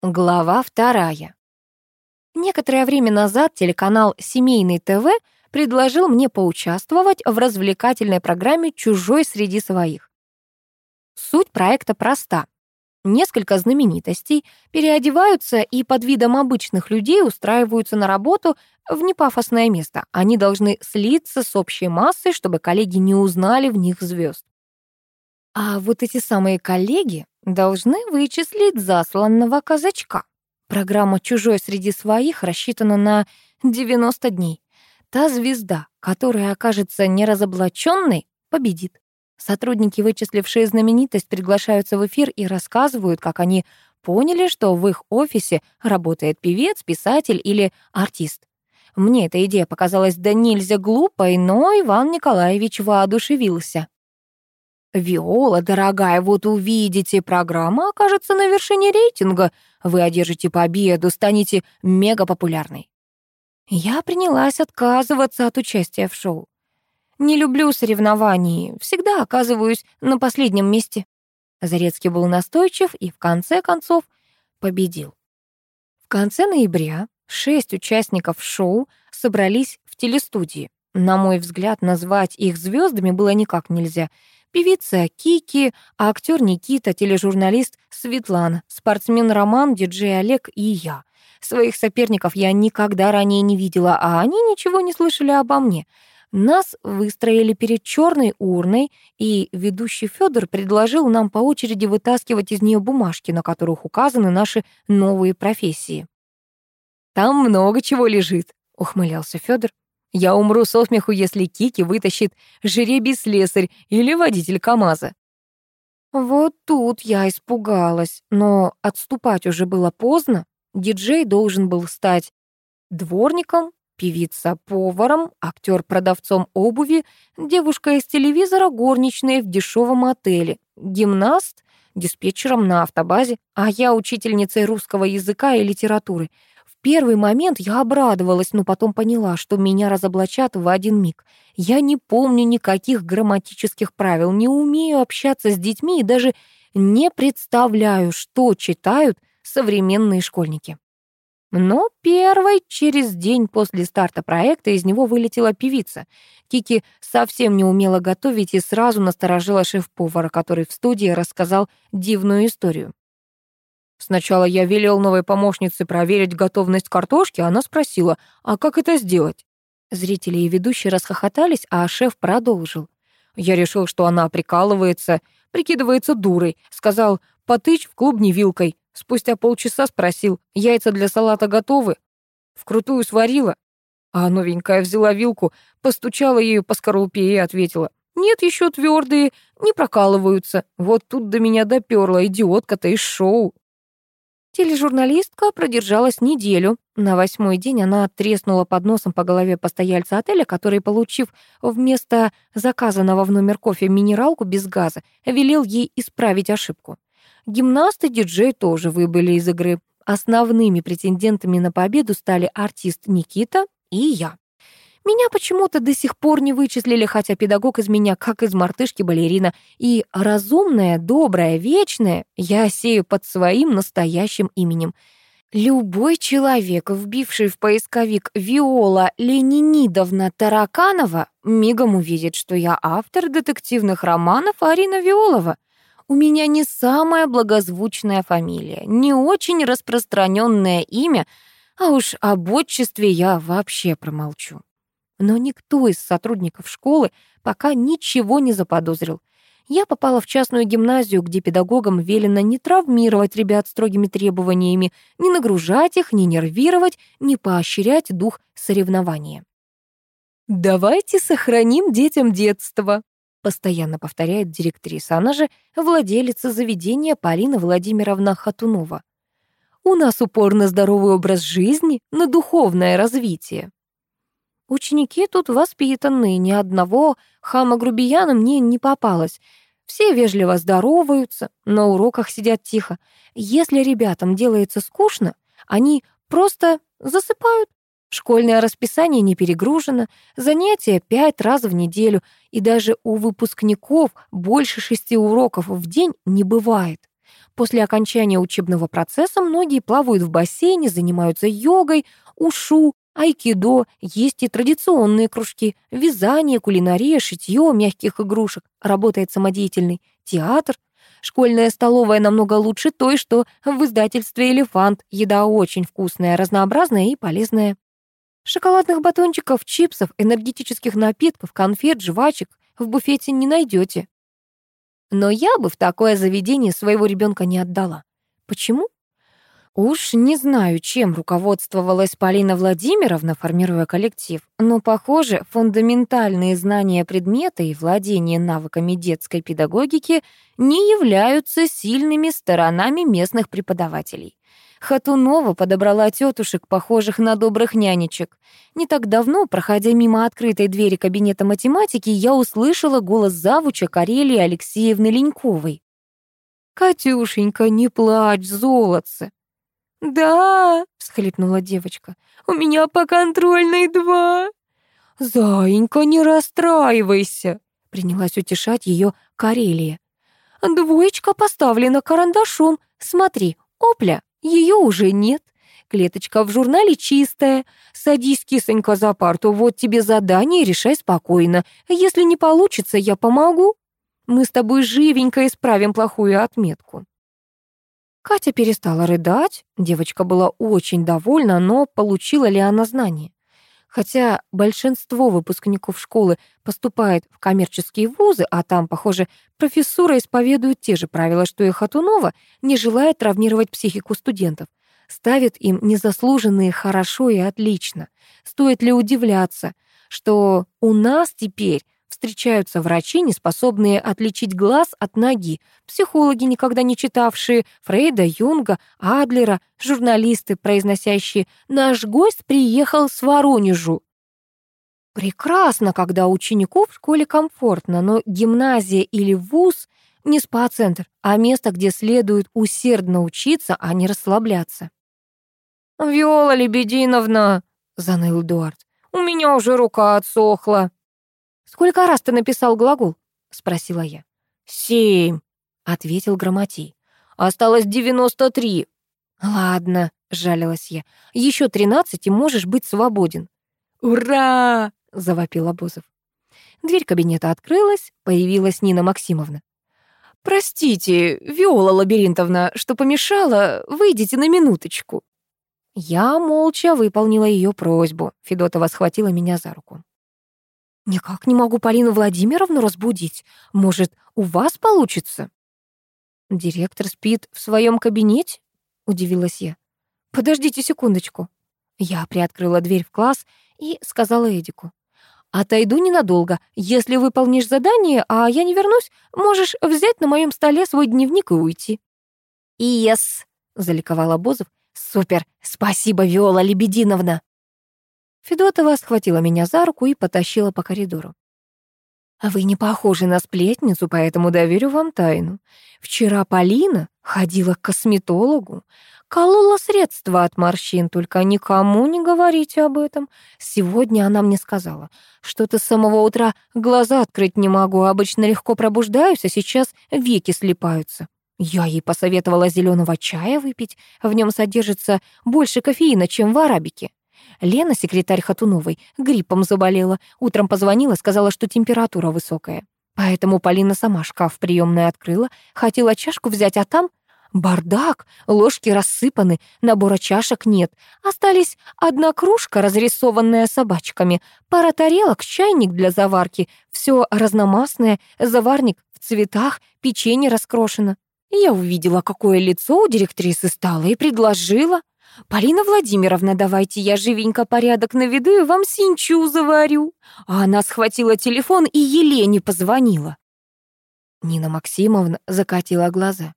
Глава вторая. Некоторое время назад телеканал «Семейный ТВ» предложил мне поучаствовать в развлекательной программе «Чужой среди своих». Суть проекта проста. Несколько знаменитостей переодеваются и под видом обычных людей устраиваются на работу в непафосное место. Они должны слиться с общей массой, чтобы коллеги не узнали в них звезд. А вот эти самые коллеги должны вычислить засланного казачка. Программа «Чужой среди своих» рассчитана на 90 дней. Та звезда, которая окажется неразоблаченной, победит. Сотрудники, вычислившие знаменитость, приглашаются в эфир и рассказывают, как они поняли, что в их офисе работает певец, писатель или артист. Мне эта идея показалась да нельзя глупой, но Иван Николаевич воодушевился. «Виола, дорогая, вот увидите, программа окажется на вершине рейтинга. Вы одержите победу, станете мегапопулярной». Я принялась отказываться от участия в шоу. Не люблю соревнований, всегда оказываюсь на последнем месте. Зарецкий был настойчив и в конце концов победил. В конце ноября шесть участников шоу собрались в телестудии. На мой взгляд, назвать их звездами было никак нельзя — Певица Кики, а актер Никита, тележурналист Светлана, спортсмен Роман, диджей Олег и я. Своих соперников я никогда ранее не видела, а они ничего не слышали обо мне. Нас выстроили перед черной урной, и ведущий Федор предложил нам по очереди вытаскивать из нее бумажки, на которых указаны наши новые профессии. «Там много чего лежит», — ухмылялся Федор. Я умру со смеху, если Кики вытащит жеребий слесарь или водитель КамАЗа. Вот тут я испугалась, но отступать уже было поздно. Диджей должен был стать дворником, певица поваром, актер продавцом обуви, девушка из телевизора горничной в дешевом отеле, гимнаст диспетчером на автобазе, а я учительницей русского языка и литературы первый момент я обрадовалась, но потом поняла, что меня разоблачат в один миг. Я не помню никаких грамматических правил, не умею общаться с детьми и даже не представляю, что читают современные школьники. Но первой, через день после старта проекта, из него вылетела певица. Кики совсем не умела готовить и сразу насторожила шеф-повара, который в студии рассказал дивную историю. Сначала я велел новой помощнице проверить готовность картошки, а она спросила, а как это сделать? Зрители и ведущие расхохотались, а шеф продолжил. Я решил, что она прикалывается, прикидывается дурой. Сказал, потычь в клубни вилкой. Спустя полчаса спросил, яйца для салата готовы? Вкрутую сварила. А новенькая взяла вилку, постучала ею по скорлупе и ответила, нет, еще твердые, не прокалываются. Вот тут до меня доперла идиотка-то из шоу. Тележурналистка продержалась неделю. На восьмой день она треснула под носом по голове постояльца отеля, который, получив вместо заказанного в номер кофе минералку без газа, велел ей исправить ошибку. Гимнаст и диджей тоже выбыли из игры. Основными претендентами на победу стали артист Никита и я. Меня почему-то до сих пор не вычислили, хотя педагог из меня как из мартышки балерина. И разумная, добрая, вечная я сею под своим настоящим именем. Любой человек, вбивший в поисковик Виола Ленинидовна Тараканова, мигом увидит, что я автор детективных романов Арина Виолова. У меня не самая благозвучная фамилия, не очень распространенное имя, а уж об отчестве я вообще промолчу. Но никто из сотрудников школы пока ничего не заподозрил. Я попала в частную гимназию, где педагогам велено не травмировать ребят строгими требованиями, не нагружать их, не нервировать, не поощрять дух соревнования. «Давайте сохраним детям детство», — постоянно повторяет директриса. Она же владелица заведения Полина Владимировна Хатунова. «У нас упор на здоровый образ жизни, на духовное развитие». Ученики тут воспитанные, ни одного хама-грубияна мне не попалось. Все вежливо здороваются, на уроках сидят тихо. Если ребятам делается скучно, они просто засыпают. Школьное расписание не перегружено, занятия пять раз в неделю, и даже у выпускников больше шести уроков в день не бывает. После окончания учебного процесса многие плавают в бассейне, занимаются йогой, ушу, айкидо, есть и традиционные кружки, вязание, кулинария, шитье мягких игрушек, работает самодеятельный театр. Школьная столовая намного лучше той, что в издательстве «Элефант». Еда очень вкусная, разнообразная и полезная. Шоколадных батончиков, чипсов, энергетических напитков, конфет, жвачек в буфете не найдете. Но я бы в такое заведение своего ребенка не отдала. Почему? Уж не знаю, чем руководствовалась Полина Владимировна, формируя коллектив, но, похоже, фундаментальные знания предмета и владение навыками детской педагогики не являются сильными сторонами местных преподавателей. Хатунова подобрала тетушек, похожих на добрых нянечек. Не так давно, проходя мимо открытой двери кабинета математики, я услышала голос завуча Карелии Алексеевны Леньковой. «Катюшенька, не плачь, золотце!» «Да», — всхлипнула девочка, — «у меня по контрольной два». «Заинька, не расстраивайся», — принялась утешать ее Карелия. «Двоечка поставлена карандашом. Смотри, опля, ее уже нет. Клеточка в журнале чистая. Садись, кисонька, за парту, вот тебе задание, решай спокойно. Если не получится, я помогу. Мы с тобой живенько исправим плохую отметку». Катя перестала рыдать, девочка была очень довольна, но получила ли она знания? Хотя большинство выпускников школы поступает в коммерческие вузы, а там, похоже, профессура исповедует те же правила, что и Хатунова, не желая травмировать психику студентов. Ставит им незаслуженные хорошо и отлично. Стоит ли удивляться, что у нас теперь встречаются врачи, не способные отличить глаз от ноги, психологи, никогда не читавшие Фрейда, Юнга, Адлера, журналисты, произносящие «Наш гость приехал с Воронежу». Прекрасно, когда ученику в школе комфортно, но гимназия или вуз — не спа-центр, а место, где следует усердно учиться, а не расслабляться. «Виола Лебединовна», — заныл Эдуард, — «у меня уже рука отсохла». «Сколько раз ты написал глагол?» — спросила я. «Семь», — ответил Грамотей. «Осталось девяносто три». «Ладно», — жалилась я. «Еще тринадцать, и можешь быть свободен». «Ура!» — завопил Обозов. Дверь кабинета открылась, появилась Нина Максимовна. «Простите, Виола Лабиринтовна, что помешала, выйдите на минуточку». Я молча выполнила ее просьбу. Федотова схватила меня за руку. «Никак не могу Полину Владимировну разбудить. Может, у вас получится?» «Директор спит в своем кабинете?» — удивилась я. «Подождите секундочку». Я приоткрыла дверь в класс и сказала Эдику. «Отойду ненадолго. Если выполнишь задание, а я не вернусь, можешь взять на моем столе свой дневник и уйти». «Ес!» — заликовала Бозов. «Супер! Спасибо, Виола Лебединовна!» Федотова схватила меня за руку и потащила по коридору. «А вы не похожи на сплетницу, поэтому доверю вам тайну. Вчера Полина ходила к косметологу, колола средства от морщин, только никому не говорите об этом. Сегодня она мне сказала, что-то с самого утра глаза открыть не могу, обычно легко пробуждаюсь, а сейчас веки слипаются. Я ей посоветовала зеленого чая выпить, в нем содержится больше кофеина, чем в арабике. Лена, секретарь Хатуновой, гриппом заболела. Утром позвонила, сказала, что температура высокая. Поэтому Полина сама шкаф в приёмной открыла, хотела чашку взять, а там бардак, ложки рассыпаны, набора чашек нет. Остались одна кружка, разрисованная собачками, пара тарелок, чайник для заварки, все разномастное, заварник в цветах, печенье раскрошено. Я увидела, какое лицо у директрисы стало, и предложила. «Полина Владимировна, давайте я живенько порядок наведу и вам синчу заварю». А она схватила телефон и Елене позвонила. Нина Максимовна закатила глаза.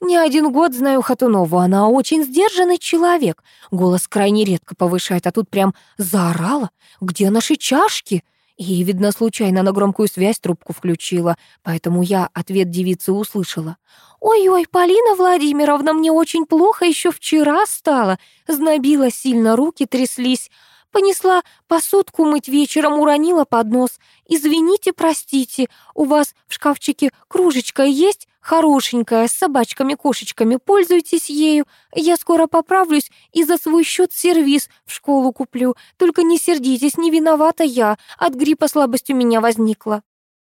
«Не один год знаю Хатунову, она очень сдержанный человек. Голос крайне редко повышает, а тут прям заорала. Где наши чашки?» И, видно, случайно на громкую связь трубку включила, поэтому я ответ девицы услышала. «Ой-ой, Полина Владимировна, мне очень плохо еще вчера стало. Знобила сильно, руки тряслись. Понесла посудку мыть вечером, уронила под нос. Извините, простите, у вас в шкафчике кружечка есть? Хорошенькая, с собачками-кошечками, пользуйтесь ею. Я скоро поправлюсь и за свой счет сервис в школу куплю. Только не сердитесь, не виновата я. От гриппа слабость у меня возникла».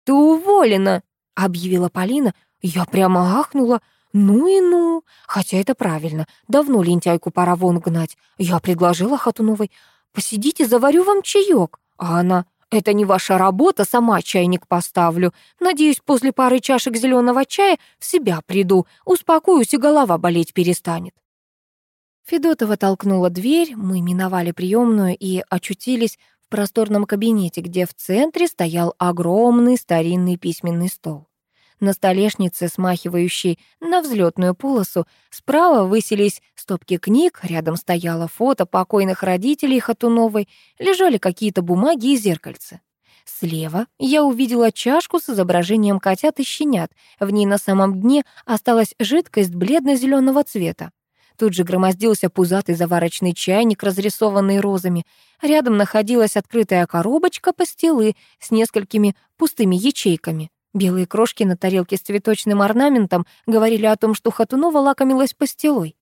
«Ты уволена», — объявила Полина. Я прямо ахнула. Ну и ну. Хотя это правильно. Давно лентяйку пора вон гнать. Я предложила Хатуновой. «Посидите, заварю вам чаек». А она это не ваша работа, сама чайник поставлю. Надеюсь, после пары чашек зеленого чая в себя приду, успокоюсь и голова болеть перестанет. Федотова толкнула дверь, мы миновали приемную и очутились в просторном кабинете, где в центре стоял огромный старинный письменный стол. На столешнице, смахивающей на взлетную полосу, справа высились стопки книг, рядом стояло фото покойных родителей Хатуновой, лежали какие-то бумаги и зеркальце. Слева я увидела чашку с изображением котят и щенят. В ней на самом дне осталась жидкость бледно зеленого цвета. Тут же громоздился пузатый заварочный чайник, разрисованный розами. Рядом находилась открытая коробочка пастилы с несколькими пустыми ячейками. Белые крошки на тарелке с цветочным орнаментом говорили о том, что Хатунова лакомилась пастилой.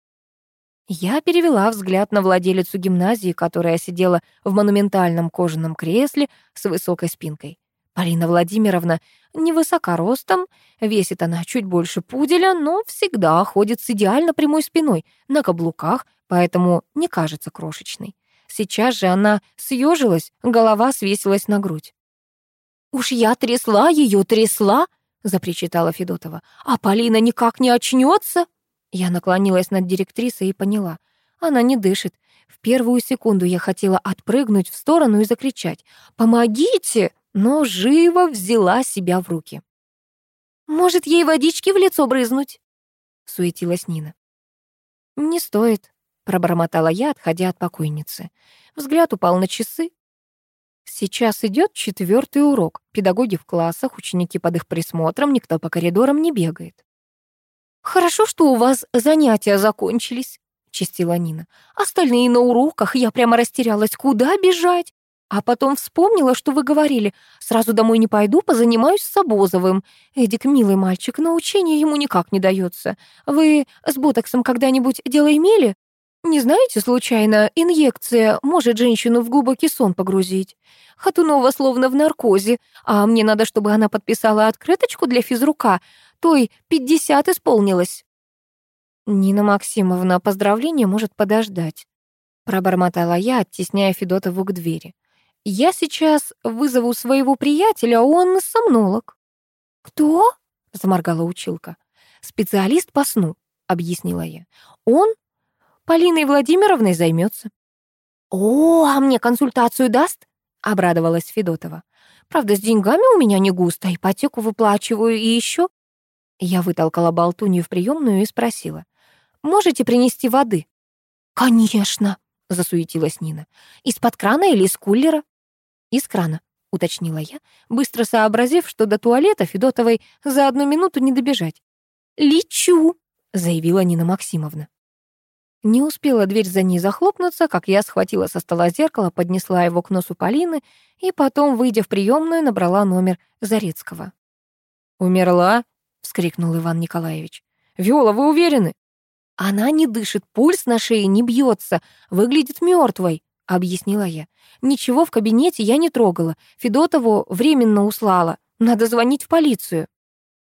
Я перевела взгляд на владелицу гимназии, которая сидела в монументальном кожаном кресле с высокой спинкой. Полина Владимировна невысока ростом, весит она чуть больше пуделя, но всегда ходит с идеально прямой спиной, на каблуках, поэтому не кажется крошечной. Сейчас же она съежилась, голова свесилась на грудь. «Уж я трясла ее, трясла!» — запричитала Федотова. «А Полина никак не очнется!» Я наклонилась над директрисой и поняла. Она не дышит. В первую секунду я хотела отпрыгнуть в сторону и закричать «Помогите!», но живо взяла себя в руки. «Может, ей водички в лицо брызнуть?» — суетилась Нина. «Не стоит», — пробормотала я, отходя от покойницы. Взгляд упал на часы. Сейчас идет четвертый урок. Педагоги в классах, ученики под их присмотром, никто по коридорам не бегает. «Хорошо, что у вас занятия закончились», — чистила Нина. «Остальные на уроках, я прямо растерялась, куда бежать? А потом вспомнила, что вы говорили. Сразу домой не пойду, позанимаюсь с Обозовым. Эдик, милый мальчик, научение ему никак не дается. Вы с ботоксом когда-нибудь дело имели? Не знаете, случайно, инъекция может женщину в глубокий сон погрузить? Хатунова словно в наркозе, а мне надо, чтобы она подписала открыточку для физрука. Той пятьдесят исполнилось. Нина Максимовна, поздравление может подождать. Пробормотала я, оттесняя Федотову к двери. Я сейчас вызову своего приятеля, он сомнолог. Кто? Заморгала училка. Специалист по сну, объяснила я. Он Полиной Владимировной займется. «О, а мне консультацию даст?» — обрадовалась Федотова. «Правда, с деньгами у меня не густо, ипотеку выплачиваю и еще...» Я вытолкала болтунью в приемную и спросила. «Можете принести воды?» «Конечно!» — засуетилась Нина. «Из-под крана или из кулера?» «Из крана», — уточнила я, быстро сообразив, что до туалета Федотовой за одну минуту не добежать. «Лечу!» — заявила Нина Максимовна. Не успела дверь за ней захлопнуться, как я схватила со стола зеркало, поднесла его к носу Полины и потом, выйдя в приемную, набрала номер Зарецкого. «Умерла?» — вскрикнул Иван Николаевич. «Виола, вы уверены?» «Она не дышит, пульс на шее не бьется, выглядит мертвой», — объяснила я. «Ничего в кабинете я не трогала. Федотову временно услала. Надо звонить в полицию».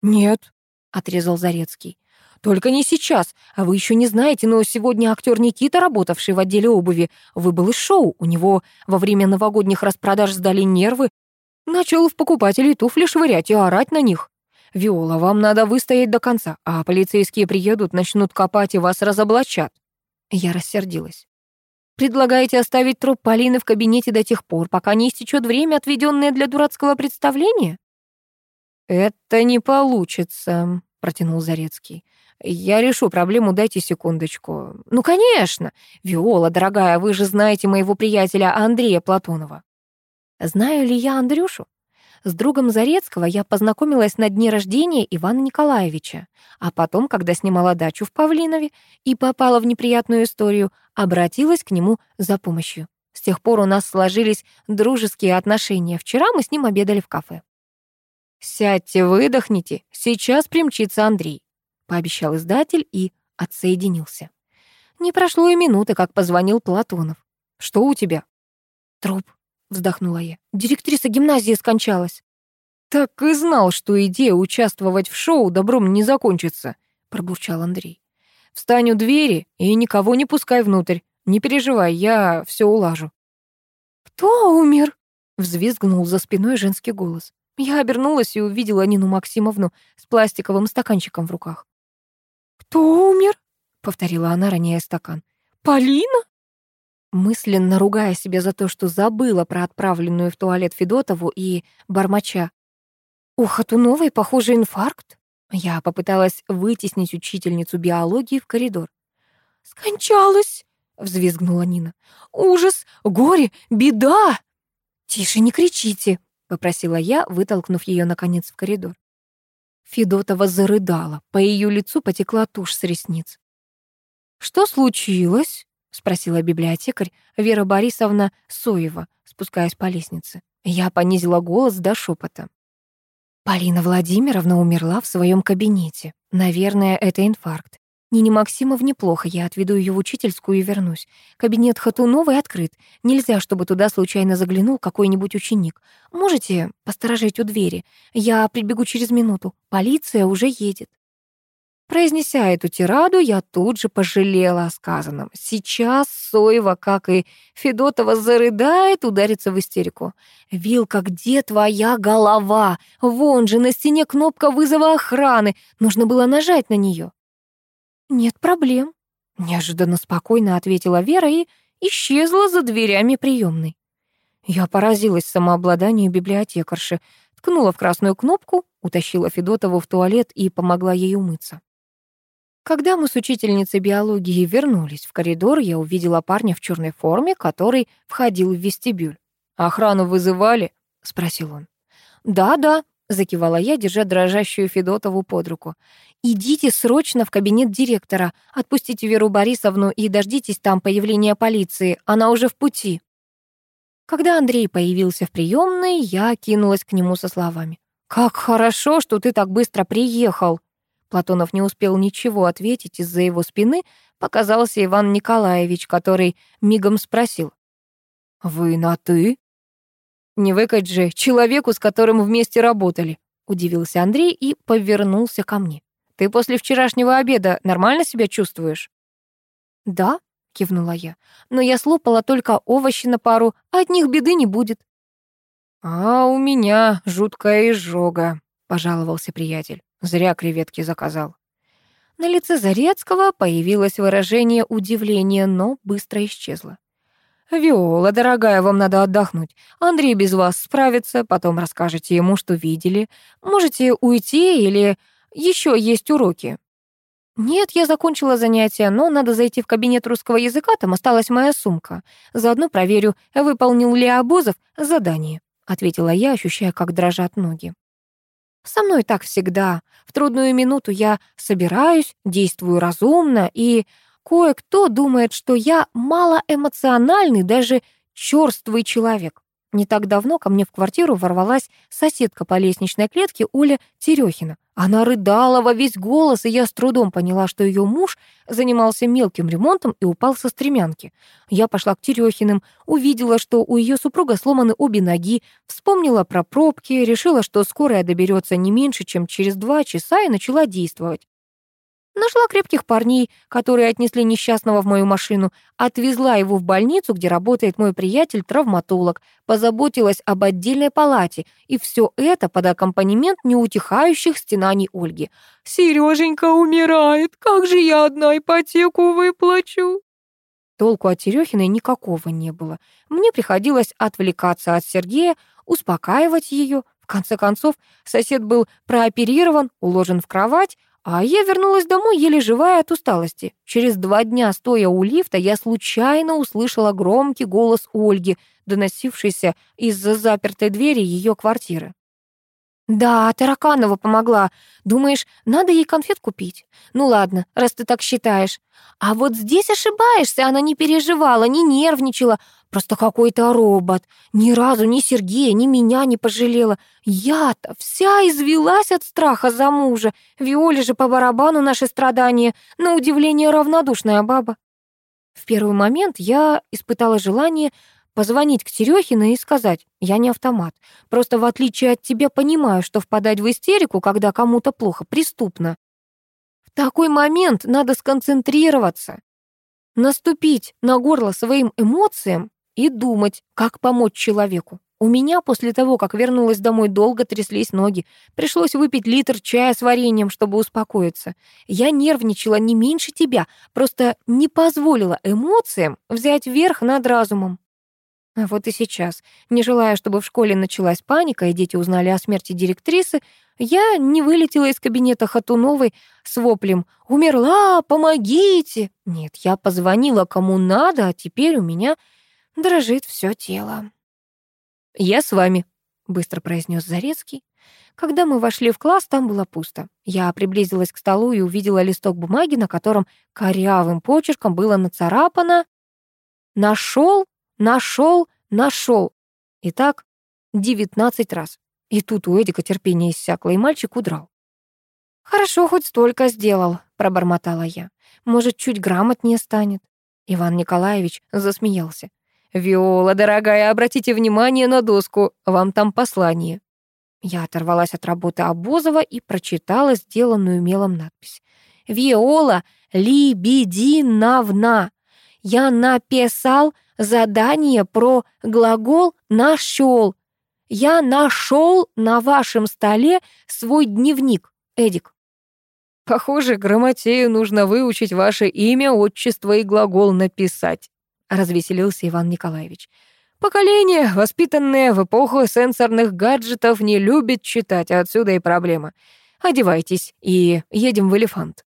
«Нет», — отрезал Зарецкий. Только не сейчас. А вы еще не знаете, но сегодня актер Никита, работавший в отделе обуви, выбыл из шоу. У него во время новогодних распродаж сдали нервы. Начал в покупателей туфли швырять и орать на них. «Виола, вам надо выстоять до конца, а полицейские приедут, начнут копать и вас разоблачат». Я рассердилась. «Предлагаете оставить труп Полины в кабинете до тех пор, пока не истечет время, отведенное для дурацкого представления?» «Это не получится», — протянул Зарецкий. Я решу проблему, дайте секундочку. Ну, конечно. Виола, дорогая, вы же знаете моего приятеля Андрея Платонова. Знаю ли я Андрюшу? С другом Зарецкого я познакомилась на дне рождения Ивана Николаевича, а потом, когда снимала дачу в Павлинове и попала в неприятную историю, обратилась к нему за помощью. С тех пор у нас сложились дружеские отношения. Вчера мы с ним обедали в кафе. «Сядьте, выдохните, сейчас примчится Андрей», — пообещал издатель и отсоединился. Не прошло и минуты, как позвонил Платонов. «Что у тебя?» «Труп», — вздохнула я. «Директриса гимназии скончалась». «Так и знал, что идея участвовать в шоу добром не закончится», — пробурчал Андрей. «Встань у двери и никого не пускай внутрь. Не переживай, я все улажу». «Кто умер?» — взвизгнул за спиной женский голос. Я обернулась и увидела Нину Максимовну с пластиковым стаканчиком в руках. «Кто умер?» — повторила она, роняя стакан. «Полина?» Мысленно ругая себя за то, что забыла про отправленную в туалет Федотову и бормоча. «У Хатуновой, похоже, инфаркт». Я попыталась вытеснить учительницу биологии в коридор. «Скончалась!» — взвизгнула Нина. «Ужас! Горе! Беда!» «Тише, не кричите!» — попросила я, вытолкнув ее наконец в коридор. Федотова зарыдала, по ее лицу потекла тушь с ресниц. «Что случилось?» — спросила библиотекарь Вера Борисовна Соева, спускаясь по лестнице. Я понизила голос до шепота. Полина Владимировна умерла в своем кабинете. Наверное, это инфаркт. Нине Максимовне плохо, я отведу ее в учительскую и вернусь. Кабинет Хатуновой открыт. Нельзя, чтобы туда случайно заглянул какой-нибудь ученик. Можете посторожить у двери? Я прибегу через минуту. Полиция уже едет. Произнеся эту тираду, я тут же пожалела о сказанном. Сейчас Соева, как и Федотова, зарыдает, ударится в истерику. «Вилка, где твоя голова? Вон же на стене кнопка вызова охраны. Нужно было нажать на нее. «Нет проблем», — неожиданно спокойно ответила Вера и исчезла за дверями приемной. Я поразилась самообладанию библиотекарши, ткнула в красную кнопку, утащила Федотову в туалет и помогла ей умыться. Когда мы с учительницей биологии вернулись в коридор, я увидела парня в черной форме, который входил в вестибюль. «Охрану вызывали?» — спросил он. «Да-да», — закивала я, держа дрожащую Федотову под руку. «Идите срочно в кабинет директора, отпустите Веру Борисовну и дождитесь там появления полиции, она уже в пути». Когда Андрей появился в приемной, я кинулась к нему со словами. «Как хорошо, что ты так быстро приехал!» Платонов не успел ничего ответить, из-за его спины показался Иван Николаевич, который мигом спросил. «Вы на «ты»?» «Не выкать же человеку, с которым вместе работали», — удивился Андрей и повернулся ко мне. «Ты после вчерашнего обеда нормально себя чувствуешь?» «Да», — кивнула я, «но я слопала только овощи на пару, а от них беды не будет». «А у меня жуткая изжога», — пожаловался приятель. Зря креветки заказал. На лице Зарецкого появилось выражение удивления, но быстро исчезло. «Виола, дорогая, вам надо отдохнуть. Андрей без вас справится, потом расскажете ему, что видели. Можете уйти или еще есть уроки». «Нет, я закончила занятия, но надо зайти в кабинет русского языка, там осталась моя сумка. Заодно проверю, выполнил ли Обозов задание», — ответила я, ощущая, как дрожат ноги. «Со мной так всегда. В трудную минуту я собираюсь, действую разумно и Кое-кто думает, что я малоэмоциональный, даже чёрствый человек. Не так давно ко мне в квартиру ворвалась соседка по лестничной клетке Оля Терехина. Она рыдала во весь голос, и я с трудом поняла, что ее муж занимался мелким ремонтом и упал со стремянки. Я пошла к Терехиным, увидела, что у ее супруга сломаны обе ноги, вспомнила про пробки, решила, что скорая доберется не меньше, чем через два часа, и начала действовать. Нашла крепких парней, которые отнесли несчастного в мою машину, отвезла его в больницу, где работает мой приятель-травматолог, позаботилась об отдельной палате, и все это под аккомпанемент неутихающих стенаний Ольги. «Сереженька умирает, как же я одна ипотеку выплачу?» Толку от Терехиной никакого не было. Мне приходилось отвлекаться от Сергея, успокаивать ее. В конце концов, сосед был прооперирован, уложен в кровать, а я вернулась домой, еле живая от усталости. Через два дня, стоя у лифта, я случайно услышала громкий голос Ольги, доносившийся из-за запертой двери ее квартиры. Да, Тараканова помогла. Думаешь, надо ей конфет купить? Ну ладно, раз ты так считаешь. А вот здесь ошибаешься, она не переживала, не нервничала. Просто какой-то робот. Ни разу ни Сергея, ни меня не пожалела. Я-то вся извелась от страха за мужа. Виоле же по барабану наши страдания. На удивление равнодушная баба. В первый момент я испытала желание позвонить к Терехиной и сказать, я не автомат. Просто в отличие от тебя понимаю, что впадать в истерику, когда кому-то плохо, преступно. В такой момент надо сконцентрироваться, наступить на горло своим эмоциям и думать, как помочь человеку. У меня после того, как вернулась домой, долго тряслись ноги. Пришлось выпить литр чая с вареньем, чтобы успокоиться. Я нервничала не меньше тебя, просто не позволила эмоциям взять верх над разумом. А вот и сейчас, не желая, чтобы в школе началась паника и дети узнали о смерти директрисы, я не вылетела из кабинета Хатуновой с воплем «Умерла! Помогите!» Нет, я позвонила кому надо, а теперь у меня дрожит все тело. «Я с вами», — быстро произнес Зарецкий. Когда мы вошли в класс, там было пусто. Я приблизилась к столу и увидела листок бумаги, на котором корявым почерком было нацарапано «Нашел Нашел, нашел. И так девятнадцать раз. И тут у Эдика терпение иссякло, и мальчик удрал. «Хорошо, хоть столько сделал», — пробормотала я. «Может, чуть грамотнее станет?» Иван Николаевич засмеялся. «Виола, дорогая, обратите внимание на доску, вам там послание». Я оторвалась от работы Обозова и прочитала сделанную мелом надпись. «Виола Лебединовна, я написал задание про глагол «нашел». Я нашел на вашем столе свой дневник, Эдик. Похоже, грамотею нужно выучить ваше имя, отчество и глагол написать, развеселился Иван Николаевич. Поколение, воспитанное в эпоху сенсорных гаджетов, не любит читать, а отсюда и проблема. Одевайтесь и едем в элефант.